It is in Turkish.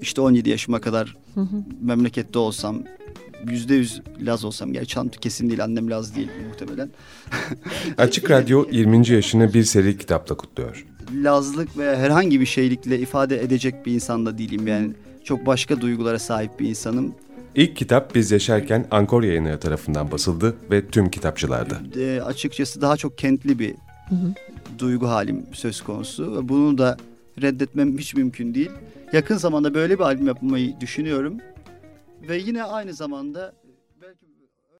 işte 17 yaşıma kadar memlekette olsam yüzde yüz Laz olsam. Gerçi Çantu kesin değil annem Laz değil muhtemelen. Açık Radyo 20. yaşını bir seri kitapla kutluyor. Lazlık veya herhangi bir şeylikle ifade edecek bir insan da değilim yani. Çok başka duygulara sahip bir insanım. İlk kitap Biz Yaşarken Ankor yayınları tarafından basıldı ve tüm kitapçılarda. E, açıkçası daha çok kentli bir duygu halim söz konusu. Bunu da reddetmem hiç mümkün değil. Yakın zamanda böyle bir albüm yapmayı düşünüyorum. Ve yine aynı zamanda